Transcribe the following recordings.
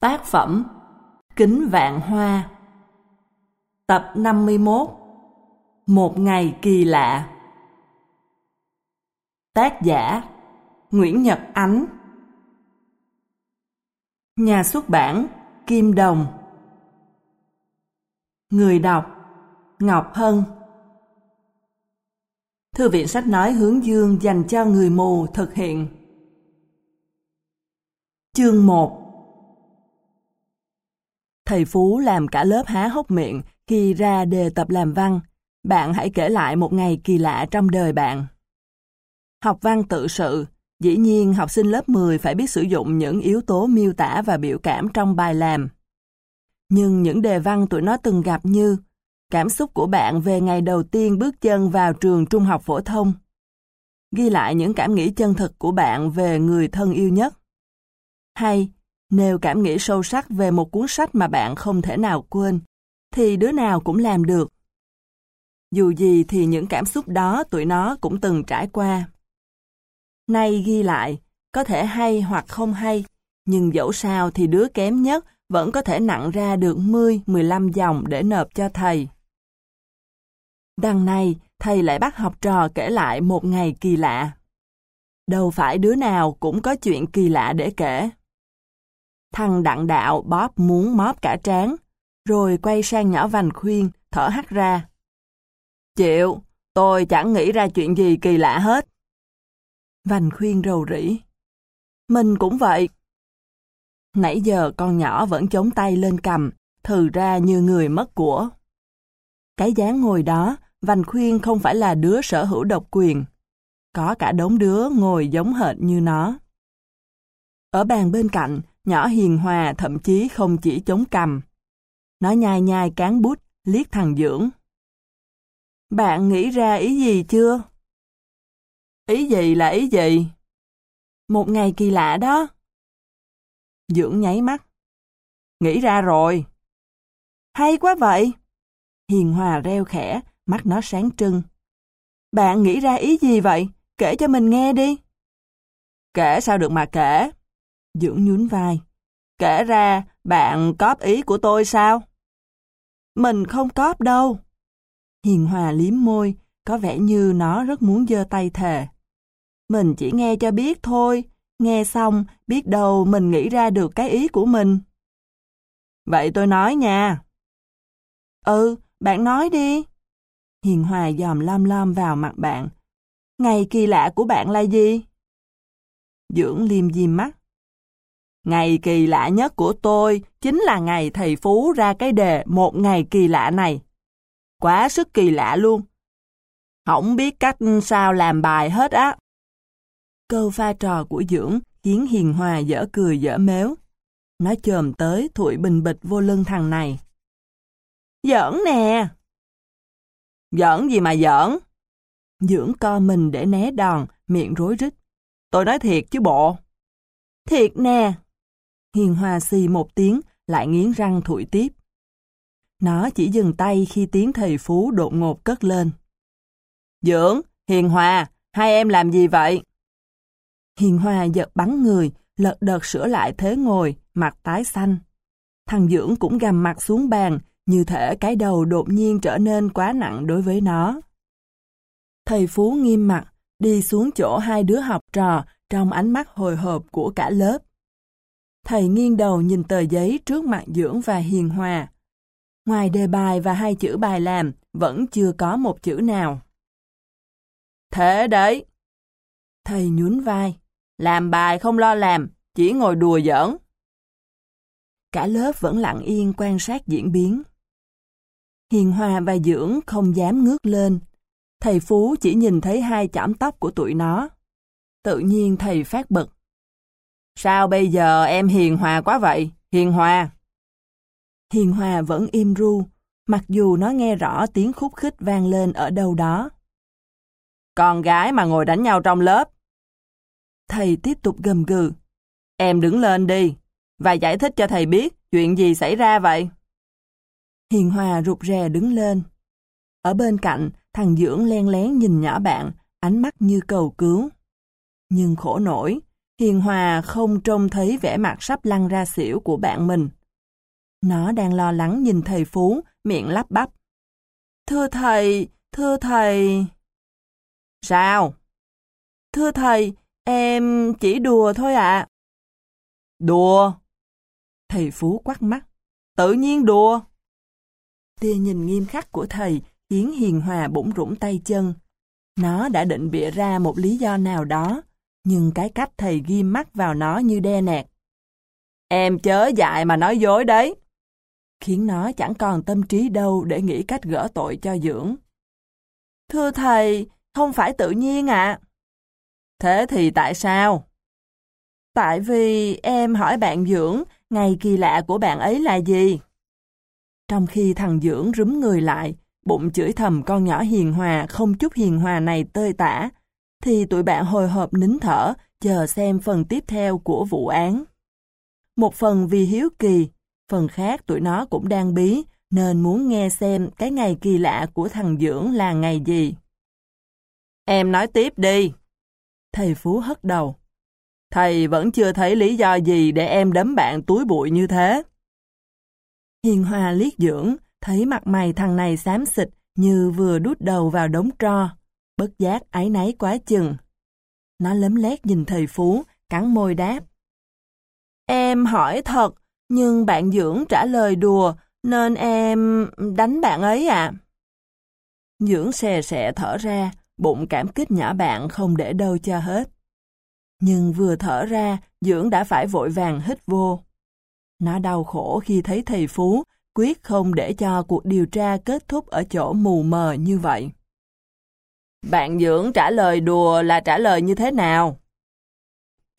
Tác phẩm Kính Vạn Hoa. Tập 51 Một ngày kỳ lạ. Tác giả Nguyễn Nhật Ánh. Nhà xuất bản Kim Đồng. Người đọc Ngọc Hân. Thư viện sách nói hướng dương dành cho người mù thực hiện. Chương 1 Thầy Phú làm cả lớp há hốc miệng khi ra đề tập làm văn. Bạn hãy kể lại một ngày kỳ lạ trong đời bạn. Học văn tự sự, dĩ nhiên học sinh lớp 10 phải biết sử dụng những yếu tố miêu tả và biểu cảm trong bài làm. Nhưng những đề văn tụi nó từng gặp như cảm xúc của bạn về ngày đầu tiên bước chân vào trường trung học phổ thông. Ghi lại những cảm nghĩ chân thực của bạn về người thân yêu nhất. Hay Nêu cảm nghĩ sâu sắc về một cuốn sách mà bạn không thể nào quên, thì đứa nào cũng làm được. Dù gì thì những cảm xúc đó tụi nó cũng từng trải qua. Nay ghi lại, có thể hay hoặc không hay, nhưng dẫu sao thì đứa kém nhất vẫn có thể nặng ra được 10-15 dòng để nộp cho thầy. Đằng này, thầy lại bắt học trò kể lại một ngày kỳ lạ. Đâu phải đứa nào cũng có chuyện kỳ lạ để kể. Thằng đặng đạo bóp muốn móp cả trán, rồi quay sang nhỏ vành khuyên, thở hắt ra. Chịu, tôi chẳng nghĩ ra chuyện gì kỳ lạ hết. Vành khuyên rầu rĩ. Mình cũng vậy. Nãy giờ con nhỏ vẫn chống tay lên cầm, thừ ra như người mất của. Cái dáng ngồi đó, Vành khuyên không phải là đứa sở hữu độc quyền. Có cả đống đứa ngồi giống hệt như nó. Ở bàn bên cạnh, Nhỏ hiền hòa thậm chí không chỉ chống cầm. Nó nhai nhai cán bút, liếc thằng Dưỡng. Bạn nghĩ ra ý gì chưa? Ý gì là ý gì? Một ngày kỳ lạ đó. Dưỡng nháy mắt. Nghĩ ra rồi. Hay quá vậy. Hiền hòa reo khẽ, mắt nó sáng trưng. Bạn nghĩ ra ý gì vậy? Kể cho mình nghe đi. Kể sao được mà kể? Dưỡng nhún vai. Kể ra, bạn cóp ý của tôi sao? Mình không cóp đâu. Hiền Hòa liếm môi, có vẻ như nó rất muốn giơ tay thề. Mình chỉ nghe cho biết thôi, nghe xong biết đâu mình nghĩ ra được cái ý của mình. Vậy tôi nói nha. Ừ, bạn nói đi. Hiền Hòa dòm lom lom vào mặt bạn. Ngày kỳ lạ của bạn là gì? Dưỡng liêm diêm mắt. Ngày kỳ lạ nhất của tôi chính là ngày thầy Phú ra cái đề một ngày kỳ lạ này. Quá sức kỳ lạ luôn. Không biết cách sao làm bài hết á. Câu pha trò của Dưỡng khiến Hiền Hòa dở cười dở méo. Nó chồm tới thụi bình bịch vô lưng thằng này. Giỡn nè! Giỡn gì mà giỡn? Dưỡng co mình để né đòn, miệng rối rít. Tôi nói thiệt chứ bộ. Thiệt nè! Hiền Hòa xì một tiếng, lại nghiến răng thụi tiếp. Nó chỉ dừng tay khi tiếng thầy Phú đột ngột cất lên. Dưỡng, Hiền Hòa, hai em làm gì vậy? Hiền Hòa giật bắn người, lật đật sửa lại thế ngồi, mặt tái xanh. Thằng Dưỡng cũng gầm mặt xuống bàn, như thể cái đầu đột nhiên trở nên quá nặng đối với nó. Thầy Phú nghiêm mặt, đi xuống chỗ hai đứa học trò trong ánh mắt hồi hộp của cả lớp. Thầy nghiêng đầu nhìn tờ giấy trước mặt Dưỡng và Hiền Hòa. Ngoài đề bài và hai chữ bài làm, vẫn chưa có một chữ nào. Thế đấy. Thầy nhún vai. Làm bài không lo làm, chỉ ngồi đùa giỡn. Cả lớp vẫn lặng yên quan sát diễn biến. Hiền Hòa và Dưỡng không dám ngước lên. Thầy Phú chỉ nhìn thấy hai chỏm tóc của tụi nó. Tự nhiên thầy phát bực. Sao bây giờ em hiền hòa quá vậy? Hiền hòa. Hiền hòa vẫn im ru, mặc dù nó nghe rõ tiếng khúc khích vang lên ở đâu đó. Con gái mà ngồi đánh nhau trong lớp. Thầy tiếp tục gầm gừ. Em đứng lên đi, và giải thích cho thầy biết chuyện gì xảy ra vậy. Hiền hòa rụt rè đứng lên. Ở bên cạnh, thằng Dưỡng len lén nhìn nhỏ bạn, ánh mắt như cầu cứu. Nhưng khổ nổi, Hiền Hòa không trông thấy vẻ mặt sắp lăn ra xỉu của bạn mình. Nó đang lo lắng nhìn thầy Phú, miệng lắp bắp. Thưa thầy, thưa thầy... Sao? Thưa thầy, em chỉ đùa thôi ạ. Đùa? Thầy Phú quắc mắt. Tự nhiên đùa. Tia nhìn nghiêm khắc của thầy khiến Hiền Hòa bủng rủng tay chân. Nó đã định bịa ra một lý do nào đó, nhưng cái cách thầy ghi mắt vào nó như đe nẹt. Em chớ dại mà nói dối đấy. Khiến nó chẳng còn tâm trí đâu để nghĩ cách gỡ tội cho dưỡng. Thưa thầy, không phải tự nhiên ạ. Thế thì tại sao? Tại vì em hỏi bạn dưỡng, ngày kỳ lạ của bạn ấy là gì? Trong khi thằng dưỡng rúm người lại, bụng chửi thầm con nhỏ hiền hòa không chút hiền hòa này tơi tả, thì tụi bạn hồi hộp nín thở, chờ xem phần tiếp theo của vụ án. Một phần vì hiếu kỳ, phần khác tụi nó cũng đang bí, nên muốn nghe xem cái ngày kỳ lạ của thằng Dưỡng là ngày gì. Em nói tiếp đi. Thầy Phú hất đầu. Thầy vẫn chưa thấy lý do gì để em đấm bạn túi bụi như thế. Hiền Hòa liếc Dưỡng, thấy mặt mày thằng này xám xịt như vừa đút đầu vào đống tro bất giác ái náy quá chừng. Nó lấm lét nhìn thầy Phú, cắn môi đáp. Em hỏi thật, nhưng bạn Dưỡng trả lời đùa, nên em đánh bạn ấy ạ. À? Dưỡng xè xẹ thở ra, bụng cảm kích nhỏ bạn không để đâu cho hết. Nhưng vừa thở ra, Dưỡng đã phải vội vàng hít vô. Nó đau khổ khi thấy thầy Phú quyết không để cho cuộc điều tra kết thúc ở chỗ mù mờ như vậy. Bạn dưỡng trả lời đùa là trả lời như thế nào?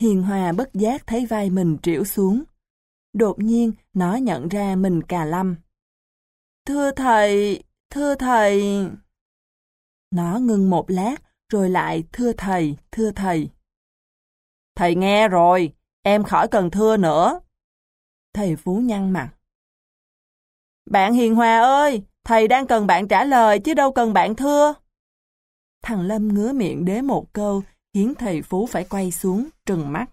Hiền Hòa bất giác thấy vai mình triểu xuống. Đột nhiên, nó nhận ra mình cà lâm. Thưa thầy, thưa thầy... Nó ngưng một lát, rồi lại thưa thầy, thưa thầy. Thầy nghe rồi, em khỏi cần thưa nữa. Thầy Phú nhăn mặt. Bạn Hiền Hòa ơi, thầy đang cần bạn trả lời chứ đâu cần bạn thưa. Thằng Lâm ngứa miệng đế một câu, khiến thầy Phú phải quay xuống, trừng mắt.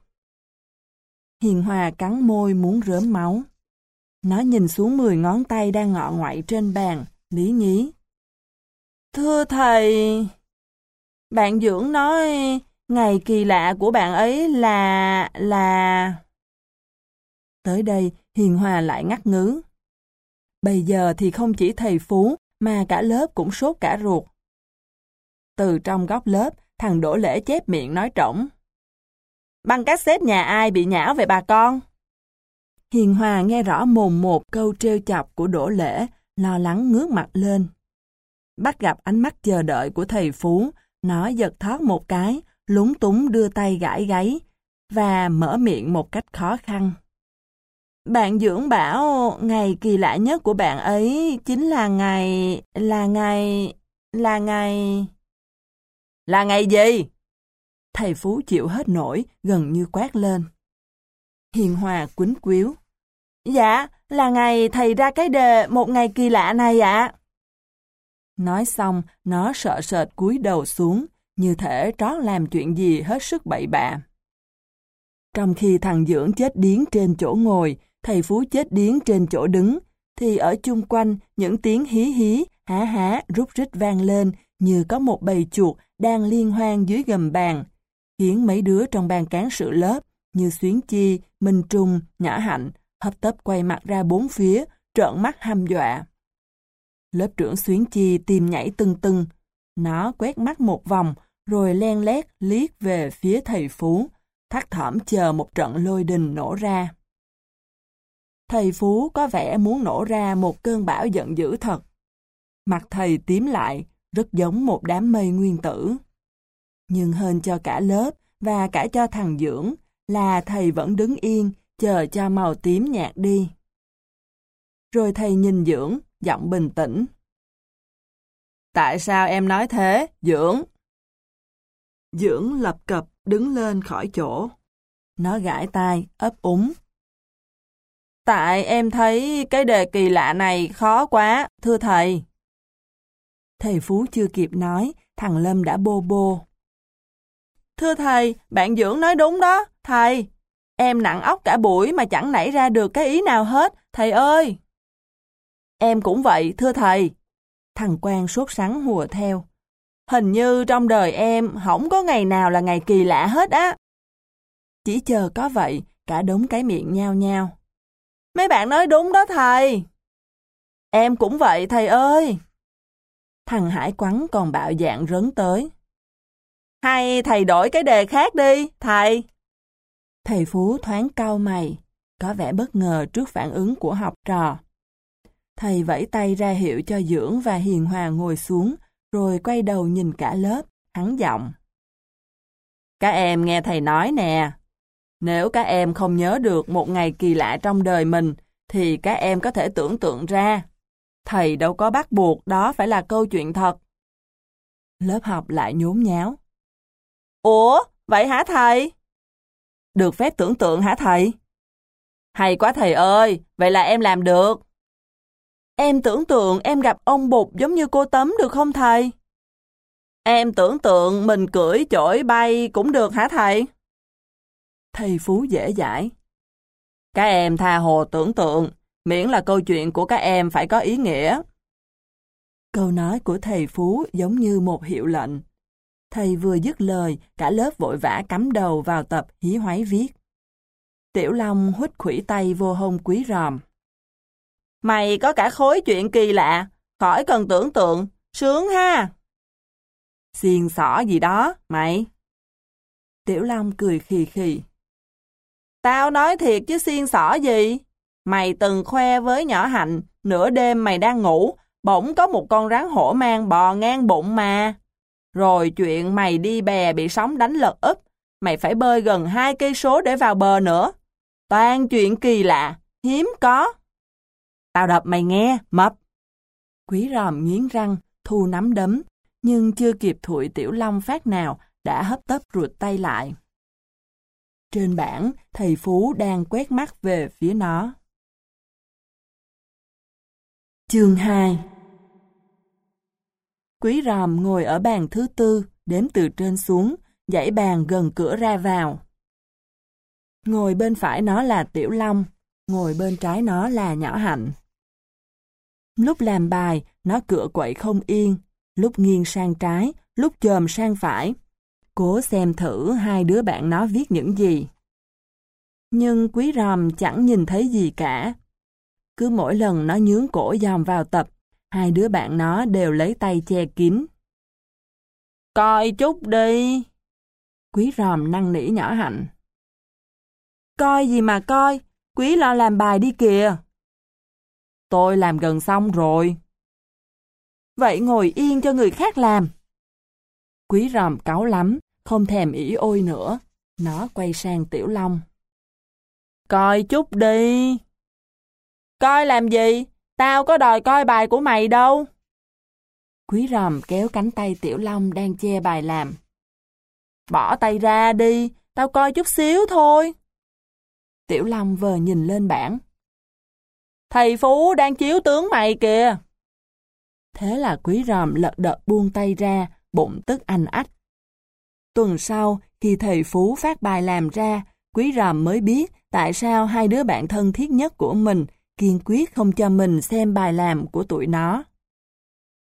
Hiền Hòa cắn môi muốn rớm máu. Nó nhìn xuống 10 ngón tay đang ngọ ngoại trên bàn, lý nhí. Thưa thầy, bạn dưỡng nói ngày kỳ lạ của bạn ấy là... là... Tới đây, Hiền Hòa lại ngắt ngứ. Bây giờ thì không chỉ thầy Phú, mà cả lớp cũng sốt cả ruột. Từ trong góc lớp, thằng Đỗ Lễ chép miệng nói trỏng. Băng cassette nhà ai bị nhão về bà con? Hiền Hòa nghe rõ mồm một câu trêu chọc của Đỗ Lễ, lo lắng ngước mặt lên. Bắt gặp ánh mắt chờ đợi của thầy Phú, nó giật thoát một cái, lúng túng đưa tay gãi gáy, và mở miệng một cách khó khăn. Bạn dưỡng bảo ngày kỳ lạ nhất của bạn ấy chính là ngày... là ngày... là ngày... Là ngày gì? Thầy Phú chịu hết nổi, gần như quát lên. Hiền Hòa quýnh quýu. Dạ, là ngày thầy ra cái đề một ngày kỳ lạ này ạ. Nói xong, nó sợ sệt cúi đầu xuống, như thể trót làm chuyện gì hết sức bậy bạ. Trong khi thằng Dưỡng chết điếng trên chỗ ngồi, thầy Phú chết điếng trên chỗ đứng, thì ở chung quanh những tiếng hí hí, há há rút rít vang lên như có một bầy chuột đang liên hoan dưới gầm bàn, khiến mấy đứa trong ban cán sự lớp như Xuyến Chi, Minh Trung, Nhã Hạnh hấp tấp quay mặt ra bốn phía, trợn mắt hăm dọa. Lớp trưởng Xuyến Chi tìm nhảy tưng tưng. Nó quét mắt một vòng, rồi len lét liếc về phía thầy Phú, thắt thỏm chờ một trận lôi đình nổ ra. Thầy Phú có vẻ muốn nổ ra một cơn bão giận dữ thật. Mặt thầy tím lại, rất giống một đám mây nguyên tử. Nhưng hơn cho cả lớp và cả cho thằng Dưỡng là thầy vẫn đứng yên, chờ cho màu tím nhạt đi. Rồi thầy nhìn Dưỡng, giọng bình tĩnh. Tại sao em nói thế, Dưỡng? Dưỡng lập cập đứng lên khỏi chỗ. Nó gãi tai, ấp úng. Tại em thấy cái đề kỳ lạ này khó quá, thưa thầy. Thầy Phú chưa kịp nói, thằng Lâm đã bô bô. Thưa thầy, bạn dưỡng nói đúng đó, thầy. Em nặng óc cả buổi mà chẳng nảy ra được cái ý nào hết, thầy ơi. Em cũng vậy, thưa thầy. Thằng Quang sốt sắng hùa theo. Hình như trong đời em không có ngày nào là ngày kỳ lạ hết á. Chỉ chờ có vậy, cả đống cái miệng nhao nhao. Mấy bạn nói đúng đó thầy. Em cũng vậy thầy ơi. Thằng Hải quắn còn bạo dạng rấn tới. Hay thầy đổi cái đề khác đi, thầy. Thầy Phú thoáng cau mày, có vẻ bất ngờ trước phản ứng của học trò. Thầy vẫy tay ra hiệu cho Dưỡng và Hiền Hòa ngồi xuống, rồi quay đầu nhìn cả lớp, hắn giọng. Các em nghe thầy nói nè, nếu các em không nhớ được một ngày kỳ lạ trong đời mình, thì các em có thể tưởng tượng ra. Thầy đâu có bắt buộc đó phải là câu chuyện thật. Lớp học lại nhốn nháo. Ủa, vậy hả thầy? Được phép tưởng tượng hả thầy? Hay quá thầy ơi, vậy là em làm được. Em tưởng tượng em gặp ông Bụt giống như cô Tấm được không thầy? Em tưởng tượng mình cưỡi chổi bay cũng được hả thầy? Thầy Phú dễ dãi. Các em tha hồ tưởng tượng, miễn là câu chuyện của các em phải có ý nghĩa. Câu nói của thầy Phú giống như một hiệu lệnh. Thầy vừa dứt lời, cả lớp vội vã cắm đầu vào tập hí hoáy viết. Tiểu Long hút khủy tay vô hông quý ròm. Mày có cả khối chuyện kỳ lạ, khỏi cần tưởng tượng, sướng ha. Xiên xỏ gì đó, mày. Tiểu Long cười khì khì. Tao nói thiệt chứ xiên xỏ gì. Mày từng khoe với nhỏ hạnh, nửa đêm mày đang ngủ, bỗng có một con rắn hổ mang bò ngang bụng mà. Rồi chuyện mày đi bè bị sóng đánh lật úp, mày phải bơi gần hai cây số để vào bờ nữa. Toàn chuyện kỳ lạ, hiếm có. Tao đập mày nghe, mập. Quý ròm nghiến răng, thu nắm đấm, nhưng chưa kịp thụi tiểu long phát nào, đã hấp tấp ruột tay lại. Trên bảng, thầy Phú đang quét mắt về phía nó. Chương 2 Quý ròm ngồi ở bàn thứ tư, đếm từ trên xuống, dãy bàn gần cửa ra vào. Ngồi bên phải nó là Tiểu Long, ngồi bên trái nó là Nhỏ Hạnh. Lúc làm bài, nó cựa quậy không yên, lúc nghiêng sang trái, lúc chồm sang phải. Cố xem thử hai đứa bạn nó viết những gì. Nhưng quý ròm chẳng nhìn thấy gì cả. Cứ mỗi lần nó nhướng cổ dòm vào tập, hai đứa bạn nó đều lấy tay che kín. Coi chút đi. Quý ròm năng nỉ nhỏ hạnh. Coi gì mà coi, quý lo làm bài đi kìa. Tôi làm gần xong rồi. Vậy ngồi yên cho người khác làm. Quý ròm cáu lắm, không thèm ỉ ôi nữa. Nó quay sang Tiểu Long. Coi chút đi. Coi làm gì? Tao có đòi coi bài của mày đâu. Quý ròm kéo cánh tay Tiểu Long đang che bài làm. Bỏ tay ra đi, tao coi chút xíu thôi. Tiểu Long vờ nhìn lên bảng. Thầy Phú đang chiếu tướng mày kìa. Thế là quý ròm lật đật buông tay ra, bụng tức anh ách. Tuần sau, khi thầy Phú phát bài làm ra, quý ròm mới biết tại sao hai đứa bạn thân thiết nhất của mình kiên quyết không cho mình xem bài làm của tụi nó.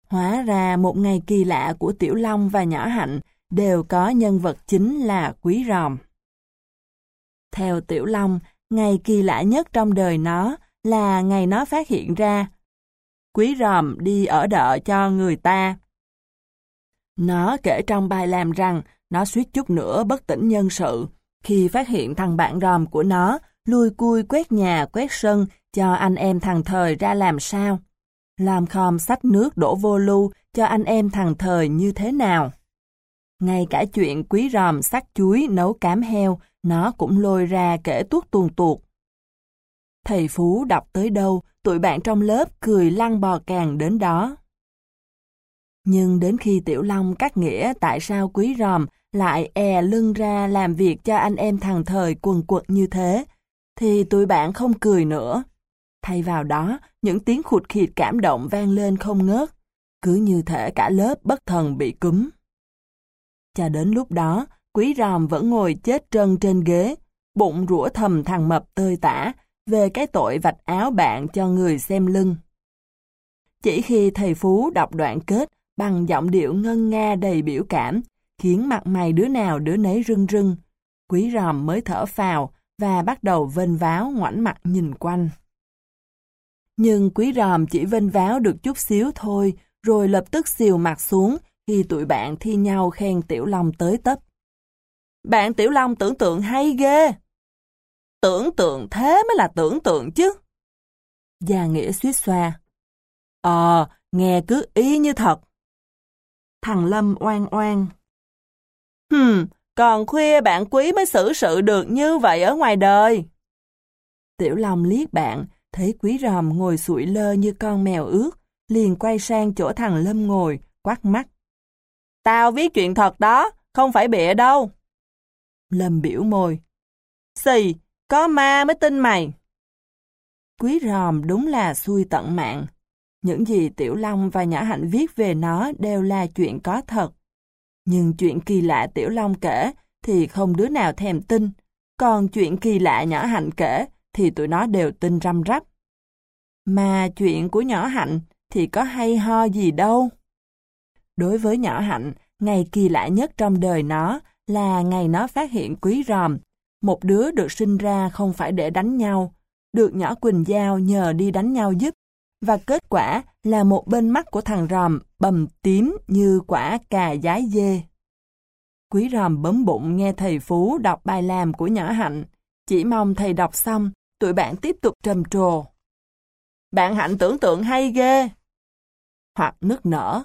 Hóa ra một ngày kỳ lạ của Tiểu Long và Nhỏ Hạnh đều có nhân vật chính là Quý Ròm. Theo Tiểu Long, ngày kỳ lạ nhất trong đời nó là ngày nó phát hiện ra Quý Ròm đi ở đợ cho người ta. Nó kể trong bài làm rằng nó suýt chút nữa bất tỉnh nhân sự khi phát hiện thằng bạn ròm của nó lui cui quét nhà quét sân cho anh em thằng thời ra làm sao. Làm khom sách nước đổ vô lưu cho anh em thằng thời như thế nào. Ngay cả chuyện quý ròm sắc chuối nấu cám heo, nó cũng lôi ra kể tuốt tuồn tuột. Thầy Phú đọc tới đâu, tụi bạn trong lớp cười lăn bò càng đến đó. Nhưng đến khi Tiểu Long cắt nghĩa tại sao quý ròm lại e lưng ra làm việc cho anh em thằng thời quần quật như thế, thì tụi bạn không cười nữa. Thay vào đó, những tiếng khụt khịt cảm động vang lên không ngớt, cứ như thể cả lớp bất thần bị cúm. Cho đến lúc đó, quý ròm vẫn ngồi chết trân trên ghế, bụng rủa thầm thằng mập tơi tả về cái tội vạch áo bạn cho người xem lưng. Chỉ khi thầy Phú đọc đoạn kết bằng giọng điệu ngân nga đầy biểu cảm, khiến mặt mày đứa nào đứa nấy rưng rưng, quý ròm mới thở phào và bắt đầu vênh váo ngoảnh mặt nhìn quanh. Nhưng quý ròm chỉ vênh váo được chút xíu thôi, rồi lập tức xìu mặt xuống khi tụi bạn thi nhau khen Tiểu Long tới tấp. Bạn Tiểu Long tưởng tượng hay ghê. Tưởng tượng thế mới là tưởng tượng chứ. Gia Nghĩa suýt xoa. Ờ, nghe cứ ý như thật. Thằng Lâm oan oan. Hừm, còn khuya bạn quý mới xử sự được như vậy ở ngoài đời. Tiểu Long liếc bạn, thấy quý ròm ngồi sụi lơ như con mèo ướt, liền quay sang chỗ thằng Lâm ngồi, quát mắt. Tao viết chuyện thật đó, không phải bịa đâu. Lâm biểu môi. Xì, có ma mới tin mày. Quý ròm đúng là xui tận mạng. Những gì Tiểu Long và Nhỏ Hạnh viết về nó đều là chuyện có thật. Nhưng chuyện kỳ lạ Tiểu Long kể thì không đứa nào thèm tin. Còn chuyện kỳ lạ Nhỏ Hạnh kể thì tụi nó đều tin răm rắp. Mà chuyện của Nhỏ Hạnh thì có hay ho gì đâu. Đối với Nhỏ Hạnh, ngày kỳ lạ nhất trong đời nó là ngày nó phát hiện quý ròm. Một đứa được sinh ra không phải để đánh nhau, được nhỏ Quỳnh Giao nhờ đi đánh nhau giúp và kết quả là một bên mắt của thằng ròm bầm tím như quả cà giái dê. Quý ròm bấm bụng nghe thầy Phú đọc bài làm của nhỏ Hạnh, chỉ mong thầy đọc xong, tụi bạn tiếp tục trầm trồ. Bạn Hạnh tưởng tượng hay ghê. Hoặc nức nở.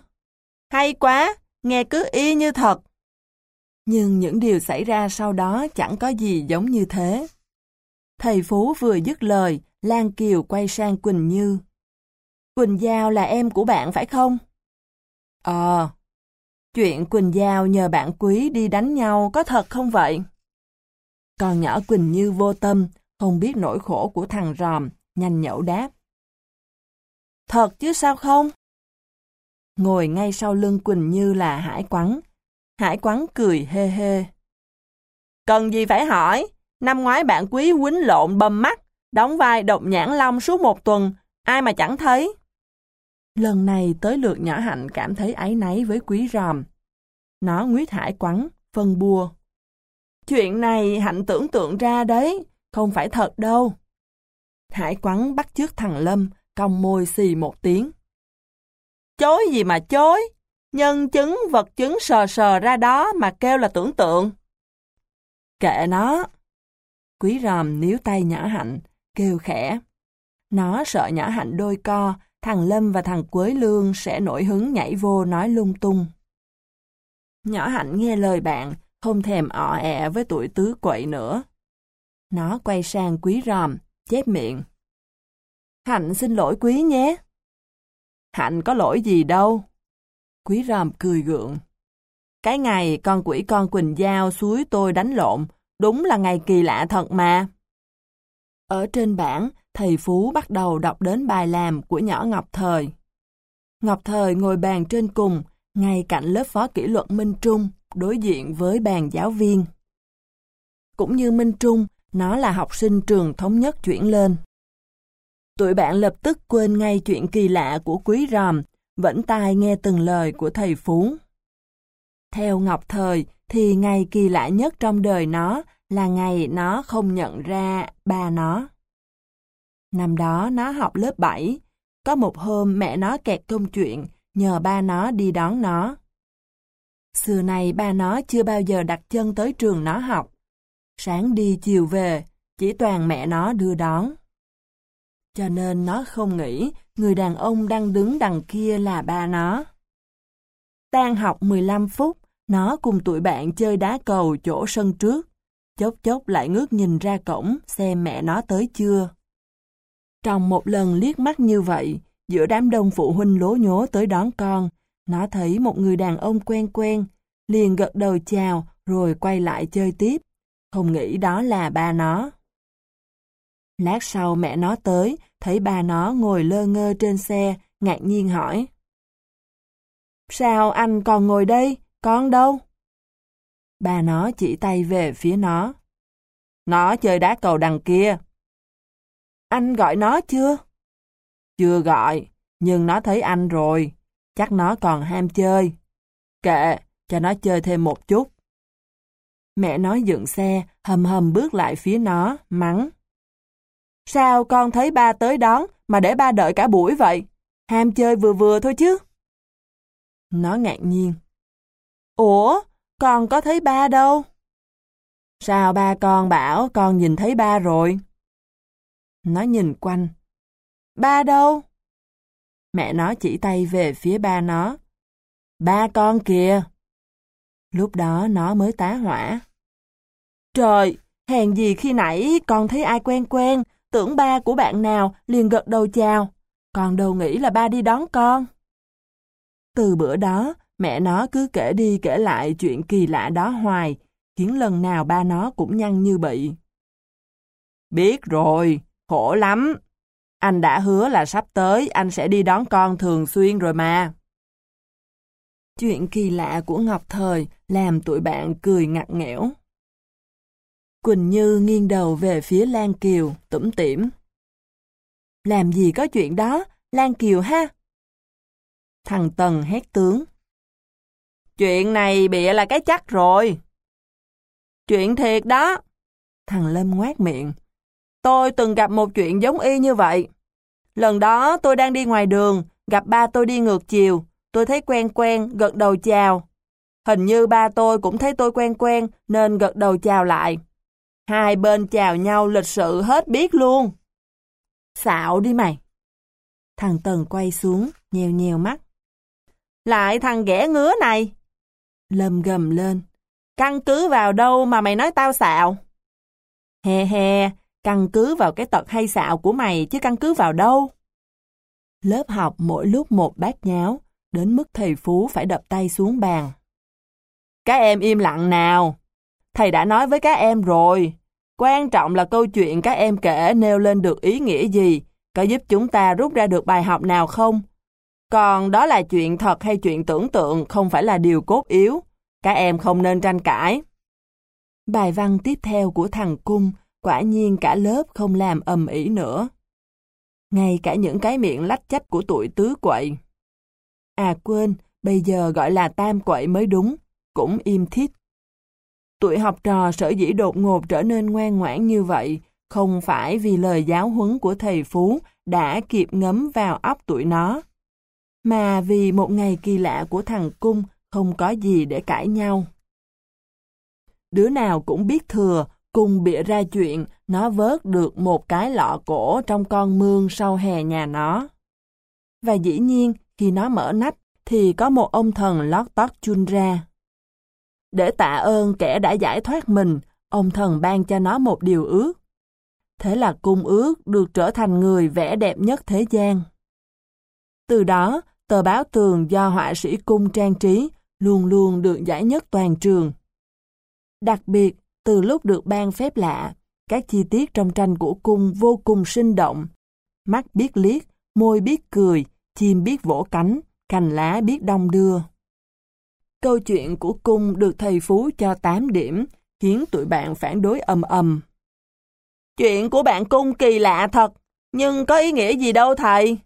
Hay quá, nghe cứ y như thật. Nhưng những điều xảy ra sau đó chẳng có gì giống như thế. Thầy Phú vừa dứt lời, Lan Kiều quay sang Quỳnh Như. Quỳnh Giao là em của bạn phải không? Ờ. chuyện Quỳnh Giao nhờ bạn quý đi đánh nhau có thật không vậy? Còn nhỏ Quỳnh Như vô tâm, không biết nỗi khổ của thằng ròm, nhanh nhậu đáp. Thật chứ sao không? Ngồi ngay sau lưng Quỳnh Như là Hải Quắn. Hải Quắn cười hê hê. Cần gì phải hỏi? Năm ngoái bạn quý quýnh lộn bầm mắt, đóng vai độc nhãn long suốt một tuần, ai mà chẳng thấy. Lần này tới lượt nhỏ hạnh cảm thấy áy náy với quý ròm. Nó nguyết hải quắn, phân bua. Chuyện này hạnh tưởng tượng ra đấy, không phải thật đâu. Hải quắn bắt trước thằng Lâm, cong môi xì một tiếng. Chối gì mà chối, nhân chứng vật chứng sờ sờ ra đó mà kêu là tưởng tượng. Kệ nó. Quý ròm níu tay nhỏ hạnh, kêu khẽ. Nó sợ nhỏ hạnh đôi co, thằng Lâm và thằng Quế Lương sẽ nổi hứng nhảy vô nói lung tung. Nhỏ Hạnh nghe lời bạn, không thèm ọ ẹ với tuổi tứ quậy nữa. Nó quay sang quý ròm, chép miệng. Hạnh xin lỗi quý nhé. Hạnh có lỗi gì đâu. Quý ròm cười gượng. Cái ngày con quỷ con Quỳnh Giao suối tôi đánh lộn, đúng là ngày kỳ lạ thật mà. Ở trên bảng, thầy Phú bắt đầu đọc đến bài làm của nhỏ Ngọc Thời. Ngọc Thời ngồi bàn trên cùng, ngay cạnh lớp phó kỷ luật Minh Trung, đối diện với bàn giáo viên. Cũng như Minh Trung, nó là học sinh trường thống nhất chuyển lên. Tụi bạn lập tức quên ngay chuyện kỳ lạ của quý ròm, vẫn tai nghe từng lời của thầy Phú. Theo Ngọc Thời, thì ngày kỳ lạ nhất trong đời nó là ngày nó không nhận ra ba nó. Năm đó nó học lớp 7, có một hôm mẹ nó kẹt công chuyện, nhờ ba nó đi đón nó. Xưa này ba nó chưa bao giờ đặt chân tới trường nó học. Sáng đi chiều về, chỉ toàn mẹ nó đưa đón. Cho nên nó không nghĩ người đàn ông đang đứng đằng kia là ba nó. Tan học 15 phút, nó cùng tụi bạn chơi đá cầu chỗ sân trước. Chốc chốc lại ngước nhìn ra cổng xem mẹ nó tới chưa. Trong một lần liếc mắt như vậy, giữa đám đông phụ huynh lố nhố tới đón con, nó thấy một người đàn ông quen quen, liền gật đầu chào rồi quay lại chơi tiếp, không nghĩ đó là ba nó. Lát sau mẹ nó tới, thấy ba nó ngồi lơ ngơ trên xe, ngạc nhiên hỏi. Sao anh còn ngồi đây, con đâu? Bà nó chỉ tay về phía nó. Nó chơi đá cầu đằng kia. Anh gọi nó chưa? Chưa gọi, nhưng nó thấy anh rồi. Chắc nó còn ham chơi. Kệ, cho nó chơi thêm một chút. Mẹ nói dựng xe, hầm hầm bước lại phía nó, mắng. Sao con thấy ba tới đón mà để ba đợi cả buổi vậy? Ham chơi vừa vừa thôi chứ. Nó ngạc nhiên. Ủa, con có thấy ba đâu? Sao ba con bảo con nhìn thấy ba rồi? Nó nhìn quanh. Ba đâu? Mẹ nó chỉ tay về phía ba nó. Ba con kìa. Lúc đó nó mới tá hỏa. Trời, hèn gì khi nãy con thấy ai quen quen, tưởng ba của bạn nào liền gật đầu chào. Con đâu nghĩ là ba đi đón con. Từ bữa đó, mẹ nó cứ kể đi kể lại chuyện kỳ lạ đó hoài, khiến lần nào ba nó cũng nhăn như bị. Biết rồi, khổ lắm. Anh đã hứa là sắp tới anh sẽ đi đón con thường xuyên rồi mà. Chuyện kỳ lạ của Ngọc Thời làm tụi bạn cười ngặt nghẽo. Quỳnh Như nghiêng đầu về phía Lan Kiều, tủm tỉm. Làm gì có chuyện đó, Lan Kiều ha? Thằng Tần hét tướng. Chuyện này bịa là cái chắc rồi. Chuyện thiệt đó. Thằng Lâm ngoát miệng. Tôi từng gặp một chuyện giống y như vậy. Lần đó tôi đang đi ngoài đường, gặp ba tôi đi ngược chiều. Tôi thấy quen quen, gật đầu chào. Hình như ba tôi cũng thấy tôi quen quen nên gật đầu chào lại. Hai bên chào nhau lịch sự hết biết luôn. Xạo đi mày. Thằng Tần quay xuống, nhèo nhèo mắt. Lại thằng ghẻ ngứa này. Lâm gầm lên. Căn cứ vào đâu mà mày nói tao xạo? He he, căn cứ vào cái tật hay xạo của mày chứ căn cứ vào đâu. Lớp học mỗi lúc một bát nháo, đến mức thầy Phú phải đập tay xuống bàn. Các em im lặng nào. Thầy đã nói với các em rồi. Quan trọng là câu chuyện các em kể nêu lên được ý nghĩa gì, có giúp chúng ta rút ra được bài học nào không? Còn đó là chuyện thật hay chuyện tưởng tượng không phải là điều cốt yếu. Các em không nên tranh cãi. Bài văn tiếp theo của thằng Cung, quả nhiên cả lớp không làm ầm ĩ nữa. Ngay cả những cái miệng lách chách của tuổi tứ quậy. À quên, bây giờ gọi là tam quậy mới đúng, cũng im thít. Tuổi học trò sở dĩ đột ngột trở nên ngoan ngoãn như vậy, không phải vì lời giáo huấn của thầy Phú đã kịp ngấm vào óc tụi nó, mà vì một ngày kỳ lạ của thằng Cung không có gì để cãi nhau. Đứa nào cũng biết thừa, cùng bịa ra chuyện nó vớt được một cái lọ cổ trong con mương sau hè nhà nó. Và dĩ nhiên, khi nó mở nách, thì có một ông thần lót tót chun ra. Để tạ ơn kẻ đã giải thoát mình, ông thần ban cho nó một điều ước. Thế là cung ước được trở thành người vẽ đẹp nhất thế gian. Từ đó, tờ báo tường do họa sĩ cung trang trí luôn luôn được giải nhất toàn trường. Đặc biệt, từ lúc được ban phép lạ, các chi tiết trong tranh của cung vô cùng sinh động. Mắt biết liếc, môi biết cười, chim biết vỗ cánh, cành lá biết đông đưa. Câu chuyện của cung được thầy Phú cho 8 điểm, khiến tụi bạn phản đối ầm ầm. Chuyện của bạn cung kỳ lạ thật, nhưng có ý nghĩa gì đâu thầy?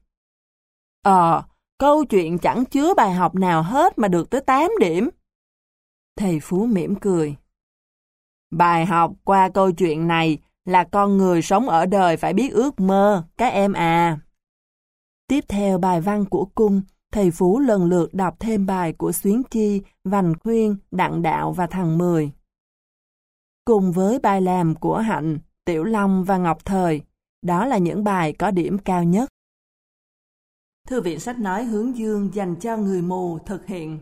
Ờ, câu chuyện chẳng chứa bài học nào hết mà được tới 8 điểm. Thầy Phú mỉm cười. Bài học qua câu chuyện này là con người sống ở đời phải biết ước mơ, các em à. Tiếp theo bài văn của cung, thầy Phú lần lượt đọc thêm bài của Xuyến Chi, Vành Khuyên, Đặng Đạo và thằng Mười. Cùng với bài làm của Hạnh, Tiểu Long và Ngọc Thời, đó là những bài có điểm cao nhất. Thư viện sách nói hướng dương dành cho người mù thực hiện